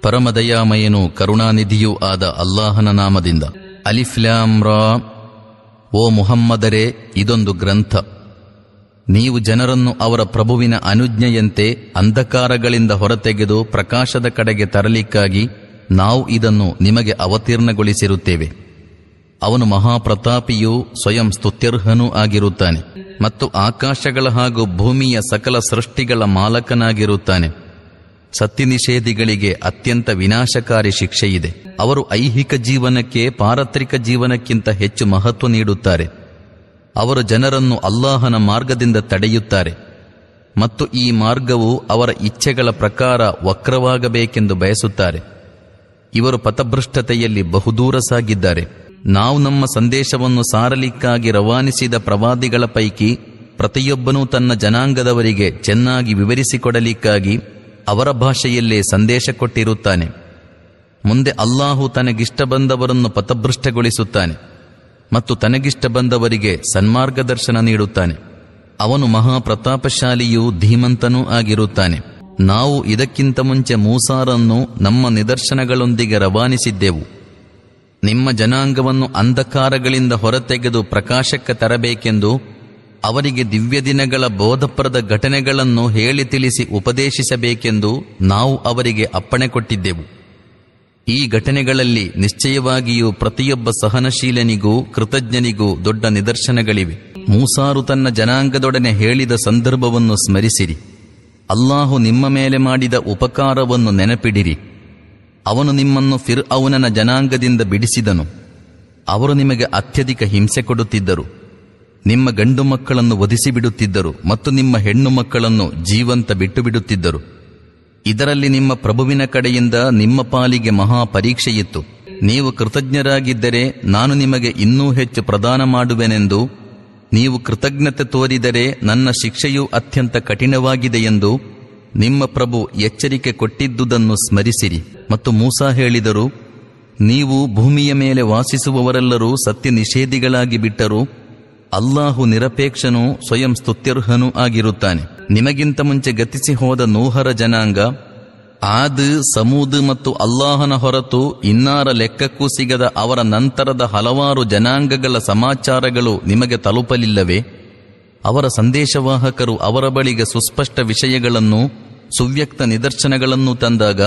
ಪರಮದಯಾಮಯನು ಕರುಣಾನಿಧಿಯೂ ಆದ ಅಲ್ಲಾಹನ ನಾಮದಿಂದ. ಅಲಿಫ್ಲಾಮ್ರಾ ಓ ಮುಹಮ್ಮದರೇ, ಇದೊಂದು ಗ್ರಂಥ. ನೀವು ಜನರನ್ನು ಅವರ ಪ್ರಭುವಿನ ಅನುಜ್ಞೆಯಂತೆ ಅಂಧಕಾರಗಳಿಂದ ಹೊರತೆಗೆದು ಪ್ರಕಾಶದ ಕಡೆಗೆ ತರಲಿಕ್ಕಾಗಿ ನಾವು ಇದನ್ನು ನಿಮಗೆ ಅವತೀರ್ಣಗೊಳಿಸಿರುತ್ತೇವೆ. ಅವನು ಮಹಾಪ್ರತಾಪಿಯೂ ಸ್ವಯಂ ಸ್ತುತ್ಯರ್ಹನೂ ಆಗಿರುತ್ತಾನೆ. ಮತ್ತು ಆಕಾಶಗಳ ಹಾಗೂ ಭೂಮಿಯ ಸಕಲ ಸೃಷ್ಟಿಗಳ ಮಾಲಕನಾಗಿರುತ್ತಾನೆ. ಸತ್ಯ ನಿಷೇಧಿಗಳಿಗೆ ಅತ್ಯಂತ ವಿನಾಶಕಾರಿ ಶಿಕ್ಷೆಯಿದೆ. ಅವರು ಐಹಿಕ ಜೀವನಕ್ಕೆ, ಪಾರತ್ರಿಕ ಜೀವನಕ್ಕಿಂತ ಹೆಚ್ಚು ಮಹತ್ವ ನೀಡುತ್ತಾರೆ. ಅವರು ಜನರನ್ನು ಅಲ್ಲಾಹನ ಮಾರ್ಗದಿಂದ ತಡೆಯುತ್ತಾರೆ. ಮತ್ತು ಈ ಮಾರ್ಗವು ಅವರ ಇಚ್ಛೆಗಳ ಪ್ರಕಾರ ವಕ್ರವಾಗಬೇಕೆಂದು ಬಯಸುತ್ತಾರೆ. ಇವರು ಪಥಭೃಷ್ಟತೆಯಲ್ಲಿ ಬಹುದೂರ ಸಾಗಿದ್ದಾರೆ. ನಾವು ನಮ್ಮ ಸಂದೇಶವನ್ನು ಸಾರಲಿಕ್ಕಾಗಿ ರವಾನಿಸಿದ ಪ್ರವಾದಿಗಳ ಪೈಕಿ ಪ್ರತಿಯೊಬ್ಬನೂ ತನ್ನ ಜನಾಂಗದವರಿಗೆ ಚೆನ್ನಾಗಿ ವಿವರಿಸಿಕೊಡಲಿಕ್ಕಾಗಿ ಅವರ ಭಾಷೆಯಲ್ಲೇ ಸಂದೇಶ ಕೊಟ್ಟಿರುತ್ತಾನೆ. ಮುಂದೆ ಅಲ್ಲಾಹು ತನಗಿಷ್ಟ ಬಂದವರನ್ನು ಪಥಭೃಷ್ಟಗೊಳಿಸುತ್ತಾನೆ ಮತ್ತು ತನಗಿಷ್ಟ ಬಂದವರಿಗೆ ಸನ್ಮಾರ್ಗದರ್ಶನ ನೀಡುತ್ತಾನೆ. ಅವನು ಮಹಾಪ್ರತಾಪಶಾಲಿಯೂ ಧೀಮಂತನೂ ಆಗಿರುತ್ತಾನೆ. ನಾವು ಇದಕ್ಕಿಂತ ಮುಂಚೆ ಮೂಸಾರನ್ನು ನಮ್ಮ ನಿದರ್ಶನಗಳೊಂದಿಗೆ ರವಾನಿಸಿದ್ದೆವು. ನಿಮ್ಮ ಜನಾಂಗವನ್ನು ಅಂಧಕಾರಗಳಿಂದ ಹೊರತೆಗೆದು ಪ್ರಕಾಶಕ್ಕೆ ತರಬೇಕೆಂದು ಅವರಿಗೆ ದಿವ್ಯ ದಿನಗಳ ಬೋಧಪ್ರದ ಘಟನೆಗಳನ್ನು ಹೇಳಿ ತಿಳಿಸಿ ಉಪದೇಶಿಸಬೇಕೆಂದು ನಾವು ಅವರಿಗೆ ಅಪ್ಪಣೆ ಕೊಟ್ಟಿದ್ದೆವು. ಈ ಘಟನೆಗಳಲ್ಲಿ ನಿಶ್ಚಯವಾಗಿಯೂ ಪ್ರತಿಯೊಬ್ಬ ಸಹನಶೀಲನಿಗೂ ಕೃತಜ್ಞನಿಗೂ ದೊಡ್ಡ ನಿದರ್ಶನಗಳಿವೆ. ಮೂಸಾರು ತನ್ನ ಜನಾಂಗದೊಡನೆ ಹೇಳಿದ ಸಂದರ್ಭವನ್ನು ಸ್ಮರಿಸಿರಿ. ಅಲ್ಲಾಹು ನಿಮ್ಮ ಮೇಲೆ ಮಾಡಿದ ಉಪಕಾರವನ್ನು ನೆನಪಿಡಿರಿ. ಅವನು ನಿಮ್ಮನ್ನು ಫಿರ್ ಅವನನ ಜನಾಂಗದಿಂದ ಬಿಡಿಸಿದನು. ಅವರು ನಿಮಗೆ ಅತ್ಯಧಿಕ ಹಿಂಸೆ ಕೊಡುತ್ತಿದ್ದರು. ನಿಮ್ಮ ಗಂಡು ಮಕ್ಕಳನ್ನು ಒದಿಸಿಬಿಡುತ್ತಿದ್ದರು ಮತ್ತು ನಿಮ್ಮ ಹೆಣ್ಣು ಮಕ್ಕಳನ್ನು ಜೀವಂತ ಬಿಟ್ಟು ಬಿಡುತ್ತಿದ್ದರು ಇದರಲ್ಲಿ ನಿಮ್ಮ ಪ್ರಭುವಿನ ಕಡೆಯಿಂದ ನಿಮ್ಮ ಪಾಲಿಗೆ ಮಹಾ ಪರೀಕ್ಷೆಯಿತ್ತು. ನೀವು ಕೃತಜ್ಞರಾಗಿದ್ದರೆ ನಾನು ನಿಮಗೆ ಇನ್ನೂ ಹೆಚ್ಚು ಪ್ರದಾನ ಮಾಡುವೆನೆಂದು, ನೀವು ಕೃತಜ್ಞತೆ ತೋರಿದರೆ ನನ್ನ ಶಿಕ್ಷೆಯು ಅತ್ಯಂತ ಕಠಿಣವಾಗಿದೆ ಎಂದು ನಿಮ್ಮ ಪ್ರಭು ಎಚ್ಚರಿಕೆ ಕೊಟ್ಟಿದ್ದುದನ್ನು ಸ್ಮರಿಸಿರಿ. ಮತ್ತು ಮೂಸಾ ಹೇಳಿದರು, ನೀವು ಭೂಮಿಯ ಮೇಲೆ ವಾಸಿಸುವವರೆಲ್ಲರೂ ಸತ್ಯ ನಿಷೇಧಿಗಳಾಗಿ ಬಿಟ್ಟರು ಅಲ್ಲಾಹು ನಿರಪೇಕ್ಷನೂ ಸ್ವಯಂ ಸ್ತುತ್ಯರ್ಹನೂ ಆಗಿರುತ್ತಾನೆ. ನಿಮಗಿಂತ ಮುಂಚೆ ಗತಿಸಿ ಹೋದ ನೂಹರ ಜನಾಂಗ, ಆದ್, ಸಮೂದ್ ಮತ್ತು ಅಲ್ಲಾಹನ ಹೊರತು ಇನ್ನಾರ ಲೆಕ್ಕಕ್ಕೂ ಸಿಗದ ಅವರ ನಂತರದ ಹಲವಾರು ಜನಾಂಗಗಳ ಸಮಾಚಾರಗಳು ನಿಮಗೆ ತಲುಪಲಿಲ್ಲವೇ? ಅವರ ಸಂದೇಶವಾಹಕರು ಅವರ ಬಳಿಗೆ ಸುಸ್ಪಷ್ಟ ವಿಷಯಗಳನ್ನು ಸುವ್ಯಕ್ತ ನಿದರ್ಶನಗಳನ್ನು ತಂದಾಗ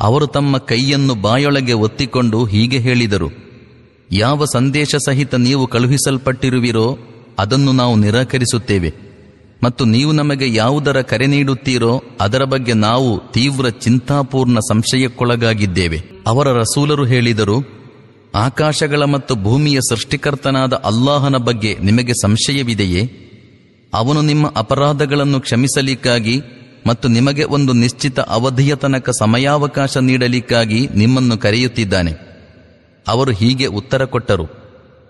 ಅವರು ತಮ್ಮ ಕೈಯನ್ನು ಬಾಯೊಳಗೆ ಒತ್ತಿಕೊಂಡು ಹೀಗೆ ಹೇಳಿದರು, ಯಾವ ಸಂದೇಶ ಸಹಿತ ನೀವು ಕಳುಹಿಸಲ್ಪಟ್ಟಿರುವಿರೋ ಅದನ್ನು ನಾವು ನಿರಾಕರಿಸುತ್ತೇವೆ ಮತ್ತು ನೀವು ನಮಗೆ ಯಾವುದರ ಕರೆ ನೀಡುತ್ತೀರೋ ಅದರ ಬಗ್ಗೆ ನಾವು ತೀವ್ರ ಚಿಂತಾಪೂರ್ಣ ಸಂಶಯಕ್ಕೊಳಗಾಗಿದ್ದೇವೆ. ಅವರ ರಸೂಲರು ಹೇಳಿದರು, ಆಕಾಶಗಳ ಮತ್ತು ಭೂಮಿಯ ಸೃಷ್ಟಿಕರ್ತನಾದ ಅಲ್ಲಾಹನ ಬಗ್ಗೆ ನಿಮಗೆ ಸಂಶಯವಿದೆಯೇ? ಅವನು ನಿಮ್ಮ ಅಪರಾಧಗಳನ್ನು ಕ್ಷಮಿಸಲಿಕ್ಕಾಗಿ ಮತ್ತು ನಿಮಗೆ ಒಂದು ನಿಶ್ಚಿತ ಅವಧಿಯ ತನಕ ಸಮಯಾವಕಾಶ ನೀಡಲಿಕ್ಕಾಗಿ ನಿಮ್ಮನ್ನು ಕರೆಯುತ್ತಿದ್ದಾನೆ. ಅವರು ಹೀಗೆ ಉತ್ತರ ಕೊಟ್ಟರು.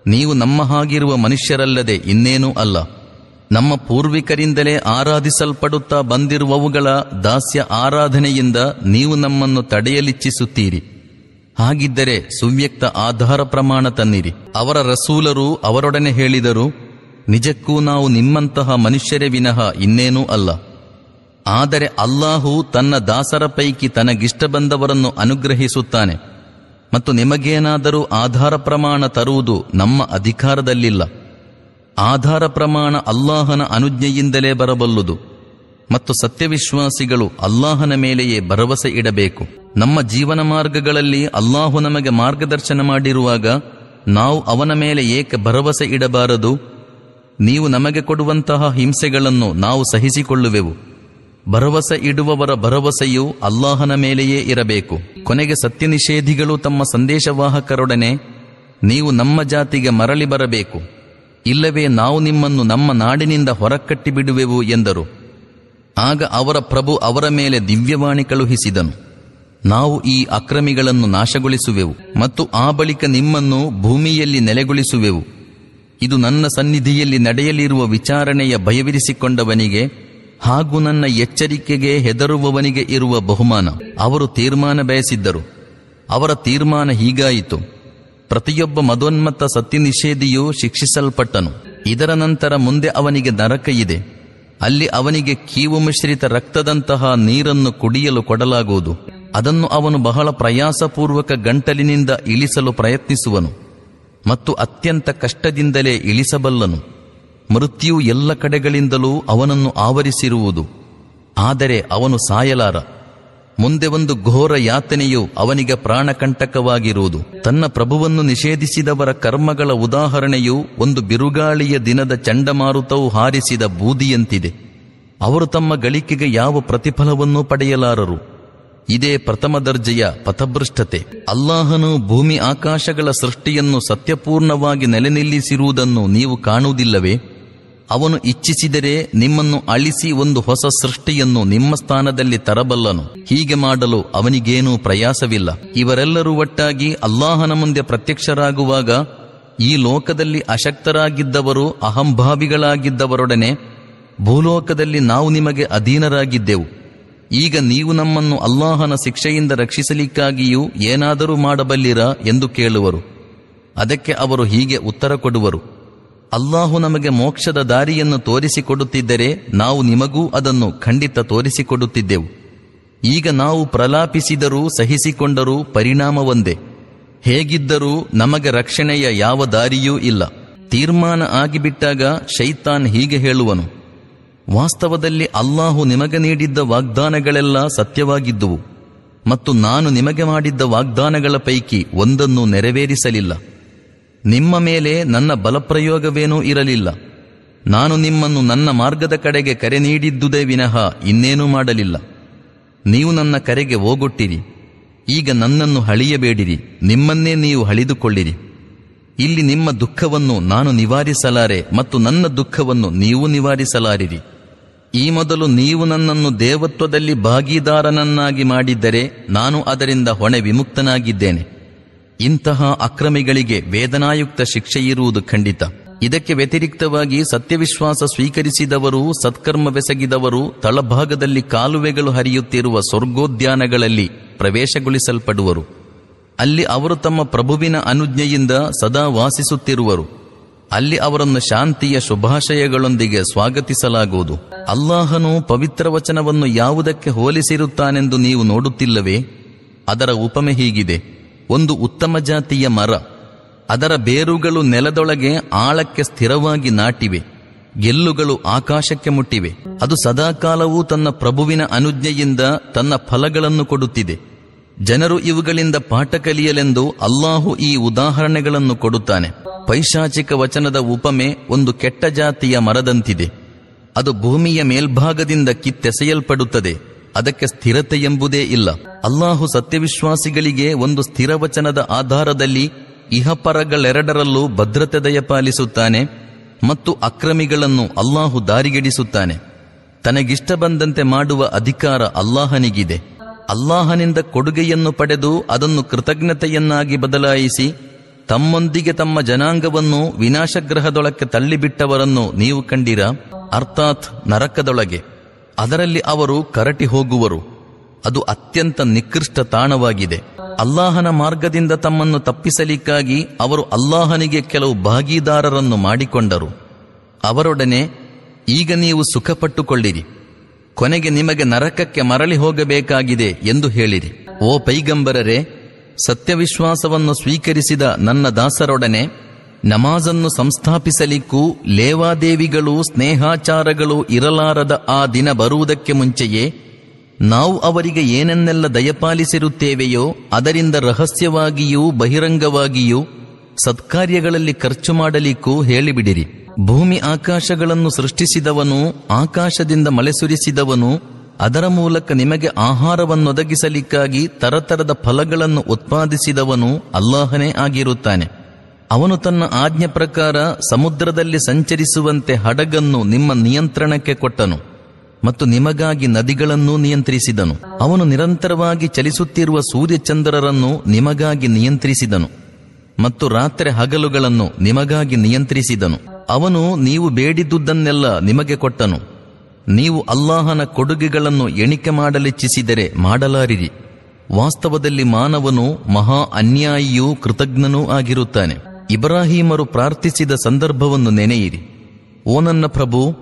ನೀವು ನಮ್ಮ ಹಾಗಿರುವ ಮನುಷ್ಯರಲ್ಲದೆ ಇನ್ನೇನೂ ಅಲ್ಲ. ನಮ್ಮ ಪೂರ್ವಿಕರಿಂದಲೇ ಆರಾಧಿಸಲ್ಪಡುತ್ತಾ ಬಂದಿರುವವುಗಳ ದಾಸ್ಯ ಆರಾಧನೆಯಿಂದ ನೀವು ನಮ್ಮನ್ನು ತಡೆಯಲಿಚ್ಛಿಸುತ್ತೀರಿ. ಹಾಗಿದ್ದರೆ ಸುವ್ಯಕ್ತ ಆಧಾರ ಪ್ರಮಾಣ ತನ್ನಿರಿ. ಅವರ ರಸೂಲರು ಅವರೊಡನೆ ಹೇಳಿದರು, ನಿಜಕ್ಕೂ ನಾವು ನಿಮ್ಮಂತಹ ಮನುಷ್ಯರೇ ವಿನಃ ಇನ್ನೇನೂ ಅಲ್ಲ. ಆದರೆ ಅಲ್ಲಾಹು ತನ್ನ ದಾಸರ ಪೈಕಿ ತನಗಿಷ್ಟ ಬಂದವರನ್ನು ಅನುಗ್ರಹಿಸುತ್ತಾನೆ. ಮತ್ತು ನಿಮಗೇನಾದರೂ ಆಧಾರ ಪ್ರಮಾಣ ತರುವುದು ನಮ್ಮ ಅಧಿಕಾರದಲ್ಲಿಲ್ಲ. ಆಧಾರ ಪ್ರಮಾಣ ಅಲ್ಲಾಹನ ಅನುಜ್ಞೆಯಿಂದಲೇ ಬರಬಲ್ಲುದು. ಮತ್ತು ಸತ್ಯವಿಶ್ವಾಸಿಗಳು ಅಲ್ಲಾಹನ ಮೇಲೆಯೇ ಭರವಸೆ ಇಡಬೇಕು. ನಮ್ಮ ಜೀವನ ಮಾರ್ಗಗಳಲ್ಲಿ ಅಲ್ಲಾಹು ನಮಗೆ ಮಾರ್ಗದರ್ಶನ ಮಾಡಿರುವಾಗ ನಾವು ಅವನ ಮೇಲೆ ಏಕೆ ಭರವಸೆ ಇಡಬಾರದು? ನೀವು ನಮಗೆ ಕೊಡುವಂತಹ ಹಿಂಸೆಗಳನ್ನು ನಾವು ಸಹಿಸಿಕೊಳ್ಳುವೆವು. ಭರವಸೆ ಇಡುವವರ ಭರವಸೆಯು ಅಲ್ಲಾಹನ ಮೇಲೆಯೇ ಇರಬೇಕು. ಕೊನೆಗೆ ಸತ್ಯನಿಷೇಧಿಗಳು ತಮ್ಮ ಸಂದೇಶವಾಹಕರೊಡನೆ ನೀವು ನಮ್ಮ ಜಾತಿಗೆ ಮರಳಿ ಬರಬೇಕು. ಇಲ್ಲವೇ ನಾವು ನಿಮ್ಮನ್ನು ನಮ್ಮ ನಾಡಿನಿಂದ ಹೊರಕಟ್ಟಿ ಬಿಡುವೆವು ಎಂದರು. ಆಗ ಅವರ ಪ್ರಭು ಅವರ ಮೇಲೆ ದಿವ್ಯವಾಣಿ ಕಳುಹಿಸಿದನು. ನಾವು ಈ ಅಕ್ರಮಿಗಳನ್ನು ನಾಶಗೊಳಿಸುವೆವು ಮತ್ತು ಆ ಬಳಿಕ ನಿಮ್ಮನ್ನು ಭೂಮಿಯಲ್ಲಿ ನೆಲೆಗೊಳಿಸುವೆವು. ಇದು ನನ್ನ ಸನ್ನಿಧಿಯಲ್ಲಿ ನಡೆಯಲಿರುವ ವಿಚಾರಣೆಯ ಭಯವಿರಿಸಿಕೊಂಡವನಿಗೆ ಹಾಗೂ ನನ್ನ ಎಚ್ಚರಿಕೆಗೆ ಹೆದರುವವನಿಗೆ ಇರುವ ಬಹುಮಾನ. ಅವರು ತೀರ್ಮಾನ ಬಯಸಿದ್ದರು. ಅವರ ತೀರ್ಮಾನ ಹೀಗಾಯಿತು. ಪ್ರತಿಯೊಬ್ಬ ಮದೋನ್ಮತ್ತ ಸತ್ಯನಿಷೇಧಿಯೂ ಶಿಕ್ಷಿಸಲ್ಪಟ್ಟನು. ಇದರ ನಂತರ ಮುಂದೆ ಅವನಿಗೆ ನರಕ ಇದೆ. ಅಲ್ಲಿ ಅವನಿಗೆ ಕೀವು ಮಿಶ್ರಿತ ರಕ್ತದಂತಹ ನೀರನ್ನು ಕುಡಿಯಲು ಕೊಡಲಾಗುವುದು. ಅದನ್ನು ಅವನು ಬಹಳ ಪ್ರಯಾಸಪೂರ್ವಕ ಗಂಟಲಿನಿಂದ ಇಳಿಸಲು ಪ್ರಯತ್ನಿಸುವನು. ಮತ್ತು ಅತ್ಯಂತ ಕಷ್ಟದಿಂದಲೇ ಇಳಿಸಬಲ್ಲನು. ಮೃತ್ಯು ಎಲ್ಲ ಕಡೆಗಳಿಂದಲೂ ಅವನನ್ನು ಆವರಿಸಿರುವುದು. ಆದರೆ ಅವನು ಸಾಯಲಾರ. ಮುಂದೆ ಒಂದು ಘೋರ ಯಾತನೆಯು ಅವನಿಗೆ ಪ್ರಾಣಕಂಟಕವಾಗಿರುವುದು. ತನ್ನ ಪ್ರಭುವನ್ನು ನಿಷೇಧಿಸಿದವರ ಕರ್ಮಗಳ ಉದಾಹರಣೆಯು ಒಂದು ಬಿರುಗಾಳಿಯ ದಿನದ ಚಂಡಮಾರುತವು ಹಾರಿಸಿದ ಬೂದಿಯಂತಿದೆ. ಅವರು ತಮ್ಮ ಗಳಿಕೆಗೆ ಯಾವ ಪ್ರತಿಫಲವನ್ನೂ ಪಡೆಯಲಾರರು. ಇದೇ ಪ್ರಥಮ ದರ್ಜೆಯ ಪಥಭೃಷ್ಟತೆ. ಅಲ್ಲಾಹನು ಭೂಮಿ ಆಕಾಶಗಳ ಸೃಷ್ಟಿಯನ್ನು ಸತ್ಯಪೂರ್ಣವಾಗಿ ನೆಲೆನಿಲ್ಲಿಸಿರುವುದನ್ನು ನೀವು ಕಾಣುವುದಿಲ್ಲವೇ? ಅವನು ಇಚ್ಛಿಸಿದರೆ ನಿಮ್ಮನ್ನು ಅಳಿಸಿ ಒಂದು ಹೊಸ ಸೃಷ್ಟಿಯನ್ನು ನಿಮ್ಮ ಸ್ಥಾನದಲ್ಲಿ ತರಬಲ್ಲನು. ಹೀಗೆ ಮಾಡಲು ಅವನಿಗೇನೂ ಪ್ರಯಾಸವಿಲ್ಲ. ಇವರೆಲ್ಲರೂ ಒಟ್ಟಾಗಿ ಅಲ್ಲಾಹನ ಮುಂದೆ ಪ್ರತ್ಯಕ್ಷರಾಗುವಾಗ ಈ ಲೋಕದಲ್ಲಿ ಅಶಕ್ತರಾಗಿದ್ದವರು ಅಹಂಭಾವಿಗಳಾಗಿದ್ದವರೊಡನೆ ಭೂಲೋಕದಲ್ಲಿ ನಾವು ನಿಮಗೆ ಅಧೀನರಾಗಿದ್ದೆವು. ಈಗ ನೀವು ನಮ್ಮನ್ನು ಅಲ್ಲಾಹನ ಶಿಕ್ಷೆಯಿಂದ ರಕ್ಷಿಸಲಿಕ್ಕಾಗಿಯೂ ಏನಾದರೂ ಮಾಡಬಲ್ಲಿರಾ ಎಂದು ಕೇಳುವರು. ಅದಕ್ಕೆ ಅವರು ಹೀಗೆ ಉತ್ತರ ಕೊಡುವರು. ಅಲ್ಲಾಹು ನಮಗೆ ಮೋಕ್ಷದ ದಾರಿಯನ್ನು ತೋರಿಸಿಕೊಡುತ್ತಿದ್ದರೆ ನಾವು ನಿಮಗೂ ಅದನ್ನು ಖಂಡಿತ ತೋರಿಸಿಕೊಡುತ್ತಿದ್ದೆವು. ಈಗ ನಾವು ಪ್ರಲಾಪಿಸಿದರೂ ಸಹಿಸಿಕೊಂಡರೂ ಪರಿಣಾಮ ಹೇಗಿದ್ದರೂ ನಮಗೆ ರಕ್ಷಣೆಯ ಯಾವ ದಾರಿಯೂ ಇಲ್ಲ. ತೀರ್ಮಾನ ಆಗಿಬಿಟ್ಟಾಗ ಶೈತಾನ್ ಹೀಗೆ ಹೇಳುವನು. ವಾಸ್ತವದಲ್ಲಿ ಅಲ್ಲಾಹು ನಿಮಗೆ ನೀಡಿದ್ದ ವಾಗ್ದಾನಗಳೆಲ್ಲ ಸತ್ಯವಾಗಿದ್ದುವು. ಮತ್ತು ನಾನು ನಿಮಗೆ ಮಾಡಿದ್ದ ವಾಗ್ದಾನಗಳ ಪೈಕಿ ಒಂದನ್ನು ನೆರವೇರಿಸಲಿಲ್ಲ. ನಿಮ್ಮ ಮೇಲೆ ನನ್ನ ಬಲಪ್ರಯೋಗವೇನೂ ಇರಲಿಲ್ಲ. ನಾನು ನಿಮ್ಮನ್ನು ನನ್ನ ಮಾರ್ಗದ ಕಡೆಗೆ ಕರೆ ನೀಡಿದ್ದುದೇ ವಿನಃ ಇನ್ನೇನೂ ಮಾಡಲಿಲ್ಲ. ನೀವು ನನ್ನ ಕರೆಗೆ ಹೋಗೊಟ್ಟಿರಿ. ಈಗ ನನ್ನನ್ನು ಹಳಿಯಬೇಡಿರಿ ನಿಮ್ಮನ್ನೇ ನೀವು ಹಳಿದುಕೊಳ್ಳಿರಿ ಇಲ್ಲಿ ನಿಮ್ಮ ದುಃಖವನ್ನು ನಾನು ನಿವಾರಿಸಲಾರೆ ಮತ್ತು ನನ್ನ ದುಃಖವನ್ನು ನೀವು ನಿವಾರಿಸಲಾರಿರಿ. ಈ ಮೊದಲು ನೀವು ನನ್ನನ್ನು ದೇವತ್ವದಲ್ಲಿ ಭಾಗೀದಾರನನ್ನಾಗಿ ಮಾಡಿದ್ದರೆ ನಾನು ಅದರಿಂದ ಹೊಣೆ ವಿಮುಕ್ತನಾಗಿದ್ದೇನೆ. ಇಂತಹ ಅಕ್ರಮಿಗಳಿಗೆ ವೇದನಾಯುಕ್ತ ಶಿಕ್ಷೆಯಿರುವುದು ಖಂಡಿತ. ಇದಕ್ಕೆ ವ್ಯತಿರಿಕ್ತವಾಗಿ ಸತ್ಯವಿಶ್ವಾಸ ಸ್ವೀಕರಿಸಿದವರು, ಸತ್ಕರ್ಮವೆಸಗಿದವರು, ತಳಭಾಗದಲ್ಲಿ ಕಾಲುವೆಗಳು ಹರಿಯುತ್ತಿರುವ ಸ್ವರ್ಗೋದ್ಯಾನಗಳಲ್ಲಿ ಪ್ರವೇಶಗೊಳಿಸಲ್ಪಡುವರು. ಅಲ್ಲಿ ಅವರು ತಮ್ಮ ಪ್ರಭುವಿನ ಅನುಜ್ಞೆಯಿಂದ ಸದಾ ವಾಸಿಸುತ್ತಿರುವರು. ಅಲ್ಲಿ ಅವರನ್ನು ಶಾಂತಿಯ ಶುಭಾಶಯಗಳೊಂದಿಗೆ ಸ್ವಾಗತಿಸಲಾಗುವುದು. ಅಲ್ಲಾಹನು ಪವಿತ್ರ ವಚನವನ್ನು ಯಾವುದಕ್ಕೆ ಹೋಲಿಸಿರುತ್ತಾನೆಂದು ನೀವು ನೋಡುತ್ತಿಲ್ಲವೇ? ಅದರ ಉಪಮೆ ಹೀಗಿದೆ. ಒಂದು ಉತ್ತಮ ಜಾತಿಯ ಮರ. ಅದರ ಬೇರುಗಳು ನೆಲದೊಳಗೆ ಆಳಕ್ಕೆ ಸ್ಥಿರವಾಗಿ ನಾಟಿವೆ. ಗೆಲ್ಲುಗಳು ಆಕಾಶಕ್ಕೆ ಮುಟ್ಟಿವೆ. ಅದು ಸದಾಕಾಲವೂ ತನ್ನ ಪ್ರಭುವಿನ ಅನುಜ್ಞೆಯಿಂದ ತನ್ನ ಫಲಗಳನ್ನು ಕೊಡುತ್ತಿದೆ. ಜನರು ಇವುಗಳಿಂದ ಪಾಠ ಕಲಿಯಲೆಂದು ಅಲ್ಲಾಹು ಈ ಉದಾಹರಣೆಗಳನ್ನು ಕೊಡುತ್ತಾನೆ. ಪೈಶಾಚಿಕ ವಚನದ ಉಪಮೆ ಒಂದು ಕೆಟ್ಟ ಜಾತಿಯ ಮರದಂತಿದೆ. ಅದು ಭೂಮಿಯ ಮೇಲ್ಭಾಗದಿಂದ ಕಿತ್ತೆಸೆಯಲ್ಪಡುತ್ತದೆ. ಅದಕ್ಕೆ ಸ್ಥಿರತೆ ಎಂಬುದೇ ಇಲ್ಲ. ಅಲ್ಲಾಹು ಸತ್ಯವಿಶ್ವಾಸಿಗಳಿಗೆ ಒಂದು ಸ್ಥಿರವಚನದ ಆಧಾರದಲ್ಲಿ ಇಹಪರಗಳೆರಡರಲ್ಲೂ ಭದ್ರತೆ ದಯಪಾಲಿಸುತ್ತಾನೆ ಮತ್ತು ಅಕ್ರಮಿಗಳನ್ನು ಅಲ್ಲಾಹು ದಾರಿಗೆಡಿಸುತ್ತಾನೆ. ತನಗಿಷ್ಟ ಬಂದಂತೆ ಮಾಡುವ ಅಧಿಕಾರ ಅಲ್ಲಾಹನಿಗಿದೆ. ಅಲ್ಲಾಹನಿಂದ ಕೊಡುಗೆಯನ್ನು ಪಡೆದು ಅದನ್ನು ಕೃತಜ್ಞತೆಯನ್ನಾಗಿ ಬದಲಾಯಿಸಿ ತಮ್ಮೊಂದಿಗೆ ತಮ್ಮ ಜನಾಂಗವನ್ನು ವಿನಾಶಗ್ರಹದೊಳಕ್ಕೆ ತಳ್ಳಿಬಿಟ್ಟವರನ್ನು ನೀವು ಕಂಡಿರ? ಅರ್ಥಾತ್ ನರಕದೊಳಗೆ. ಅದರಲ್ಲಿ ಅವರು ಕರಟಿ ಹೋಗುವರು. ಅದು ಅತ್ಯಂತ ನಿಕೃಷ್ಟ ತಾಣವಾಗಿದೆ. ಅಲ್ಲಾಹನ ಮಾರ್ಗದಿಂದ ತಮ್ಮನ್ನು ತಪ್ಪಿಸಲಿಕ್ಕಾಗಿ ಅವರು ಅಲ್ಲಾಹನಿಗೆ ಕೆಲವು ಭಾಗೀದಾರರನ್ನು ಮಾಡಿಕೊಂಡರು. ಅವರೊಡನೆ, ಈಗ ನೀವು ಸುಖಪಟ್ಟುಕೊಳ್ಳಿರಿ. ಕೊನೆಗೆ ನಿಮಗೆ ನರಕಕ್ಕೆ ಮರಳಿ ಹೋಗಬೇಕಾಗಿದೆ ಎಂದು ಹೇಳಿರಿ. ಓ ಪೈಗಂಬರರೆ, ಸತ್ಯವಿಶ್ವಾಸವನ್ನು ಸ್ವೀಕರಿಸಿದ ನನ್ನ ದಾಸರೊಡನೆ ನಮಾಜನ್ನು ಸಂಸ್ಥಾಪಿಸಲಿಕ್ಕೂ ಲೇವಾದೇವಿಗಳು ಸ್ನೇಹಾಚಾರಗಳು ಇರಲಾರದ ಆ ದಿನ ಬರುವುದಕ್ಕೆ ಮುಂಚೆಯೇ ನಾವು ಅವರಿಗೆ ಏನನ್ನೆಲ್ಲ ದಯಪಾಲಿಸಿರುತ್ತೇವೆಯೋ ಅದರಿಂದ ರಹಸ್ಯವಾಗಿಯೂ ಬಹಿರಂಗವಾಗಿಯೂ ಸತ್ಕಾರ್ಯಗಳಲ್ಲಿ ಖರ್ಚು ಮಾಡಲಿಕ್ಕೂ ಹೇಳಿಬಿಡಿರಿ. ಭೂಮಿ ಆಕಾಶಗಳನ್ನು ಸೃಷ್ಟಿಸಿದವನು ಆಕಾಶದಿಂದ ಮಳೆ ಸುರಿಸಿದವನು ಅದರ ಮೂಲಕ ನಿಮಗೆ ಆಹಾರವನ್ನೊದಗಿಸಲಿಕ್ಕಾಗಿ ತರತರದ ಫಲಗಳನ್ನು ಉತ್ಪಾದಿಸಿದವನು ಅಲ್ಲಾಹನೇ ಆಗಿರುತ್ತಾನೆ. ಅವನು ತನ್ನ ಆಜ್ಞೆ ಪ್ರಕಾರ ಸಮುದ್ರದಲ್ಲಿ ಸಂಚರಿಸುವಂತೆ ಹಡಗನ್ನು ನಿಮ್ಮ ನಿಯಂತ್ರಣಕ್ಕೆ ಕೊಟ್ಟನು ಮತ್ತು ನಿಮಗಾಗಿ ನದಿಗಳನ್ನೂ ನಿಯಂತ್ರಿಸಿದನು. ಅವನು ನಿರಂತರವಾಗಿ ಚಲಿಸುತ್ತಿರುವ ಸೂರ್ಯಚಂದ್ರರನ್ನು ನಿಮಗಾಗಿ ನಿಯಂತ್ರಿಸಿದನು ಮತ್ತು ರಾತ್ರಿ ಹಗಲುಗಳನ್ನು ನಿಮಗಾಗಿ ನಿಯಂತ್ರಿಸಿದನು. ಅವನು ನೀವು ಬೇಡಿದ್ದುದನ್ನೆಲ್ಲ ನಿಮಗೆ ಕೊಟ್ಟನು. ನೀವು ಅಲ್ಲಾಹನ ಕೊಡುಗೆಗಳನ್ನು ಎಣಿಕೆ ಮಾಡಲಿಚ್ಛಿಸಿದರೆ ಮಾಡಲಾರಿರಿ. ವಾಸ್ತವದಲ್ಲಿ ಮಾನವನು ಮಹಾ ಅನ್ಯಾಯಿಯೂ ಕೃತಜ್ಞನೂ ಆಗಿರುತ್ತಾನೆ. ಇಬ್ರಾಹೀಮರು ಪ್ರಾರ್ಥಿಸಿದ ಸಂದರ್ಭವನ್ನು ನೆನೆಯಿರಿ. ಓ ನನ್ನ ಪ್ರಭು,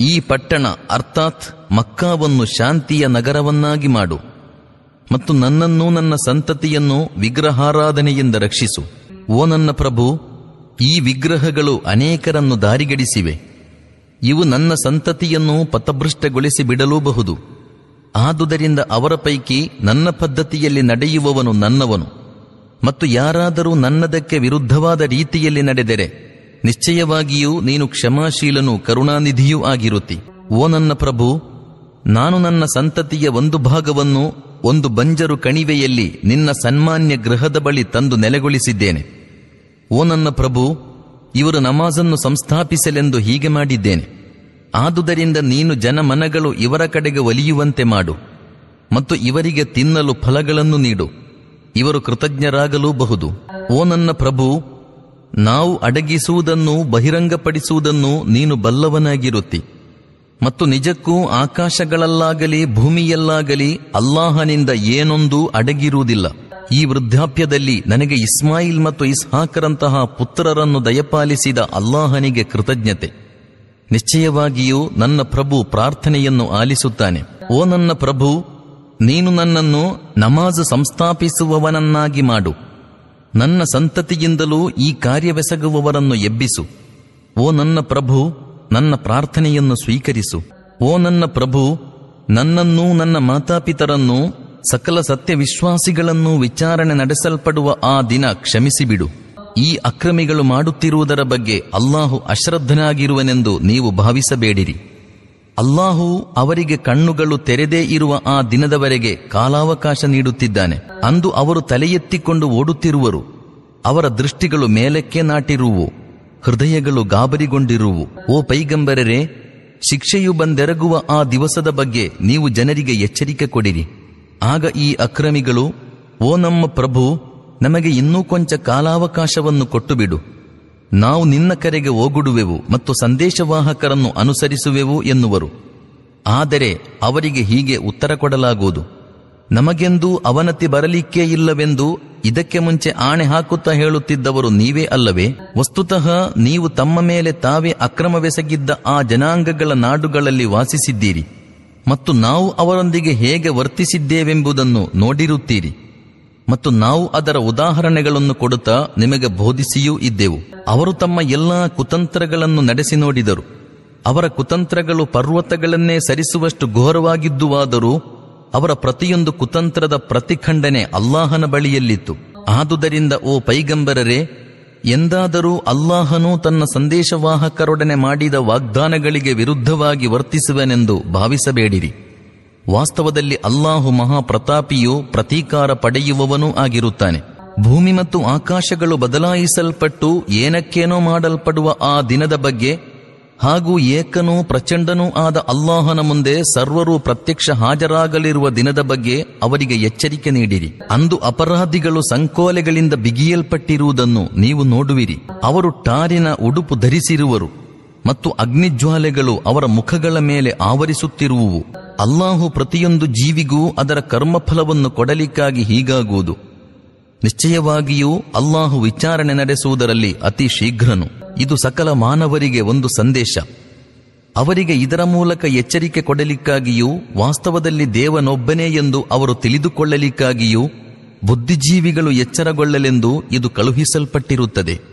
ಈ ಪಟ್ಟಣ ಅರ್ಥಾತ್ ಮಕ್ಕಾವನ್ನು ಶಾಂತಿಯ ನಗರವನ್ನಾಗಿ ಮಾಡು ಮತ್ತು ನನ್ನನ್ನೂ ನನ್ನ ಸಂತತಿಯನ್ನು ವಿಗ್ರಹಾರಾಧನೆಯಿಂದ ರಕ್ಷಿಸು. ಓ ನನ್ನ ಪ್ರಭು, ಈ ವಿಗ್ರಹಗಳು ಅನೇಕರನ್ನು ದಾರಿಗಡಿಸಿವೆ. ಇವು ನನ್ನ ಸಂತತಿಯನ್ನು ಪಥಭೃಷ್ಟಗೊಳಿಸಿ ಬಿಡಲೂಬಹುದು. ಆದುದರಿಂದ ಅವರ ಪೈಕಿ ನನ್ನ ಪದ್ಧತಿಯಲ್ಲಿ ನಡೆಯುವವನು ನನ್ನವನು. ಮತ್ತು ಯಾರಾದರೂ ನನ್ನದಕ್ಕೆ ವಿರುದ್ಧವಾದ ರೀತಿಯಲ್ಲಿ ನಡೆದರೆ ನಿಶ್ಚಯವಾಗಿಯೂ ನೀನು ಕ್ಷಮಾಶೀಲನೂ ಕರುಣಾನಿಧಿಯೂ ಆಗಿರುತ್ತಿ. ಓ ನನ್ನ ಪ್ರಭು, ನಾನು ನನ್ನ ಸಂತತಿಯ ಒಂದು ಭಾಗವನ್ನು ಒಂದು ಬಂಜರು ಕಣಿವೆಯಲ್ಲಿ ನಿನ್ನ ಸನ್ಮಾನ್ಯ ಗೃಹದ ಬಳಿ ತಂದು ನೆಲೆಗೊಳಿಸಿದ್ದೇನೆ. ಓ ನನ್ನ ಪ್ರಭು, ಇವರು ನಮಾಜನ್ನು ಸಂಸ್ಥಾಪಿಸಲೆಂದು ಹೀಗೆ ಮಾಡಿದ್ದೇನೆ. ಆದುದರಿಂದ ನೀನು ಜನಮನಗಳು ಇವರ ಕಡೆಗೆ ಒಲಿಯುವಂತೆ ಮಾಡು ಮತ್ತು ಇವರಿಗೆ ತಿನ್ನಲು ಫಲಗಳನ್ನು ನೀಡು. ಇವರು ಕೃತಜ್ಞರಾಗಲೂಬಹುದು. ಓ ನನ್ನ ಪ್ರಭು, ನಾವು ಅಡಗಿಸುವುದನ್ನು, ಬಹಿರಂಗಪಡಿಸುವುದನ್ನು ನೀನು ಬಲ್ಲವನಾಗಿರುತ್ತಿ. ಮತ್ತು ನಿಜಕ್ಕೂ ಆಕಾಶಗಳಲ್ಲಾಗಲಿ, ಭೂಮಿಯಲ್ಲಾಗಲಿ ಅಲ್ಲಾಹನಿಂದ ಏನೊಂದೂ ಅಡಗಿರುವುದಿಲ್ಲ. ಈ ವೃದ್ಧಾಪ್ಯದಲ್ಲಿ ನನಗೆ ಇಸ್ಮಾಯಿಲ್ ಮತ್ತು ಇಸ್ಹಾಕರಂತಹ ಪುತ್ರರನ್ನು ದಯಪಾಲಿಸಿದ ಅಲ್ಲಾಹನಿಗೆ ಕೃತಜ್ಞತೆ. ನಿಶ್ಚಯವಾಗಿಯೂ ನನ್ನ ಪ್ರಭು ಪ್ರಾರ್ಥನೆಯನ್ನು ಆಲಿಸುತ್ತಾನೆ. ಓ ನನ್ನ ಪ್ರಭು ನೀನು ನನ್ನನ್ನು ನಮಾಜ್ ಸಂಸ್ಥಾಪಿಸುವವನನ್ನಾಗಿ ಮಾಡು. ನನ್ನ ಸಂತತಿಯಿಂದಲೂ ಈ ಕಾರ್ಯವೆಸಗುವವರನ್ನು ಎಬ್ಬಿಸು. ಓ ನನ್ನ ಪ್ರಭು, ನನ್ನ ಪ್ರಾರ್ಥನೆಯನ್ನು ಸ್ವೀಕರಿಸು. ಓ ನನ್ನ ಪ್ರಭು, ನನ್ನನ್ನೂ ನನ್ನ ಮಾತಾಪಿತರನ್ನೂ ಸಕಲ ಸತ್ಯವಿಶ್ವಾಸಿಗಳನ್ನೂ ವಿಚಾರಣೆ ನಡೆಸಲ್ಪಡುವ ಆ ದಿನ ಕ್ಷಮಿಸಿಬಿಡು. ಈ ಅಕ್ರಮಿಗಳು ಮಾಡುತ್ತಿರುವುದರ ಬಗ್ಗೆ ಅಲ್ಲಾಹು ಅಶ್ರದ್ಧನಾಗಿರುವನೆಂದು ನೀವು ಭಾವಿಸಬೇಡಿರಿ. ಅಲ್ಲಾಹು ಅವರಿಗೆ ಕಣ್ಣುಗಳು ತೆರೆದೇ ಇರುವ ಆ ದಿನದವರೆಗೆ ಕಾಲಾವಕಾಶ ನೀಡುತ್ತಿದ್ದಾನೆ. ಅಂದು ಅವರು ತಲೆ ಎತ್ತಿಕೊಂಡು ಓಡುತ್ತಿರುವರು. ಅವರ ದೃಷ್ಟಿಗಳು ಮೇಲಕ್ಕೆ ನಾಟಿರುವು. ಹೃದಯಗಳು ಗಾಬರಿಗೊಂಡಿರುವು. ಓ ಪೈಗಂಬರರೆ, ಶಿಕ್ಷೆಯು ಬಂದೆರಗುವ ಆ ದಿವಸದ ಬಗ್ಗೆ ನೀವು ಜನರಿಗೆ ಎಚ್ಚರಿಕೆ ಕೊಡಿರಿ. ಆಗ ಈ ಅಕ್ರಮಿಗಳು, ಓ ನಮ್ಮ ಪ್ರಭು, ನಮಗೆ ಇನ್ನೂ ಕೊಂಚ ಕಾಲಾವಕಾಶವನ್ನು ಕೊಟ್ಟು ಬಿಡು ನಾವು ನಿನ್ನ ಕರೆಗೆ ಓಗುಡುವೆವು ಮತ್ತು ಸಂದೇಶವಾಹಕರನ್ನು ಅನುಸರಿಸುವೆವು ಎನ್ನುವರು. ಆದರೆ ಅವರಿಗೆ ಹೀಗೆ ಉತ್ತರ ಕೊಡಲಾಗುವುದು. ನಮಗೆಂದೂ ಅವನತಿ ಬರಲಿಕ್ಕೇ ಇಲ್ಲವೆಂದು ಇದಕ್ಕೆ ಮುಂಚೆ ಆಣೆ ಹಾಕುತ್ತಾ ಹೇಳುತ್ತಿದ್ದವರು ನೀವೇ ಅಲ್ಲವೇ? ವಸ್ತುತಃ ನೀವು ತಮ್ಮ ಮೇಲೆ ತಾವೇ ಅಕ್ರಮವೆಸಗಿದ್ದ ಆ ಜನಾಂಗಗಳ ನಾಡುಗಳಲ್ಲಿ ವಾಸಿಸಿದ್ದೀರಿ. ಮತ್ತು ನಾವು ಅವರೊಂದಿಗೆ ಹೇಗೆ ವರ್ತಿಸಿದ್ದೇವೆಂಬುದನ್ನು ನೋಡಿರುತ್ತೀರಿ. ಮತ್ತು ನಾವು ಅದರ ಉದಾಹರಣೆಗಳನ್ನು ಕೊಡುತ್ತಾ ನಿಮಗೆ ಬೋಧಿಸಿಯೂ ಇದ್ದೆವು. ಅವರು ತಮ್ಮ ಎಲ್ಲಾ ಕುತಂತ್ರಗಳನ್ನು ನಡೆಸಿ ನೋಡಿದರು. ಅವರ ಕುತಂತ್ರಗಳು ಪರ್ವತಗಳನ್ನೇ ಸರಿಸುವಷ್ಟು ಘೋರವಾಗಿದ್ದುವಾದರೂ ಅವರ ಪ್ರತಿಯೊಂದು ಕುತಂತ್ರದ ಪ್ರತಿಖಂಡನೆ ಅಲ್ಲಾಹನ ಬಳಿಯಲ್ಲಿತ್ತು. ಆದುದರಿಂದ, ಓ ಪೈಗಂಬರರೇ, ಎಂದಾದರೂ ಅಲ್ಲಾಹನು ತನ್ನ ಸಂದೇಶವಾಹಕರೊಡನೆ ಮಾಡಿದ ವಾಗ್ದಾನಗಳಿಗೆ ವಿರುದ್ಧವಾಗಿ ವರ್ತಿಸುವನೆಂದು ಭಾವಿಸಬೇಡಿರಿ. ವಾಸ್ತವದಲ್ಲಿ ಅಲ್ಲಾಹು ಮಹಾಪ್ರತಾಪಿಯು ಪ್ರತೀಕಾರ ಪಡೆಯುವವನೂ ಆಗಿರುತ್ತಾನೆ. ಭೂಮಿ ಮತ್ತು ಆಕಾಶಗಳು ಬದಲಾಯಿಸಲ್ಪಟ್ಟು ಏನಕ್ಕೇನೋ ಮಾಡಲ್ಪಡುವ ಆ ದಿನದ ಬಗ್ಗೆ ಹಾಗೂ ಏಕನೂ ಪ್ರಚಂಡನೂ ಆದ ಅಲ್ಲಾಹನ ಮುಂದೆ ಸರ್ವರೂ ಪ್ರತ್ಯಕ್ಷ ಹಾಜರಾಗಲಿರುವ ದಿನದ ಬಗ್ಗೆ ಅವರಿಗೆ ಎಚ್ಚರಿಕೆ ನೀಡಿರಿ. ಅಂದು ಅಪರಾಧಿಗಳು ಸಂಕೋಲೆಗಳಿಂದ ಬಿಗಿಯಲ್ಪಟ್ಟಿರುವುದನ್ನು ನೀವು ನೋಡುವಿರಿ. ಅವರು ಟಾರಿನ ಉಡುಪು ಧರಿಸಿರುವರು. ಮತ್ತು ಅಗ್ನಿಜ್ವಾಲೆಗಳು ಅವರ ಮುಖಗಳ ಮೇಲೆ ಆವರಿಸುತ್ತಿರುವುವು. ಅಲ್ಲಾಹು ಪ್ರತಿಯೊಂದು ಜೀವಿಗೂ ಅದರ ಕರ್ಮಫಲವನ್ನು ಕೊಡಲಿಕ್ಕಾಗಿ ಹೀಗಾಗುವುದು. ನಿಶ್ಚಯವಾಗಿಯೂ ಅಲ್ಲಾಹು ವಿಚಾರಣೆ ನಡೆಸುವುದರಲ್ಲಿ ಅತಿ ಶೀಘ್ರನು. ಇದು ಸಕಲ ಮಾನವರಿಗೆ ಒಂದು ಸಂದೇಶ. ಅವರಿಗೆ ಇದರ ಮೂಲಕ ಎಚ್ಚರಿಕೆ ಕೊಡಲಿಕ್ಕಾಗಿಯೂ, ವಾಸ್ತವದಲ್ಲಿ ದೇವನೊಬ್ಬನೇ ಎಂದು ಅವರು ತಿಳಿದುಕೊಳ್ಳಲಿಕ್ಕಾಗಿಯೂ, ಬುದ್ಧಿಜೀವಿಗಳು ಎಚ್ಚರಗೊಳ್ಳಲೆಂದು ಇದು ಕಳುಹಿಸಲ್ಪಟ್ಟಿರುತ್ತದೆ.